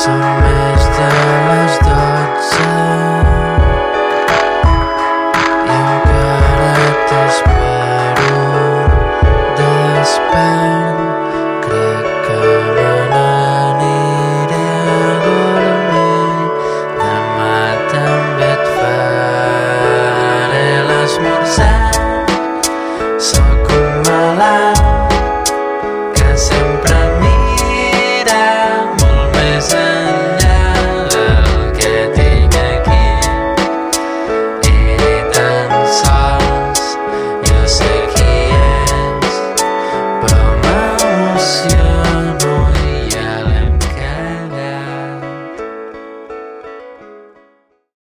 Some many friend.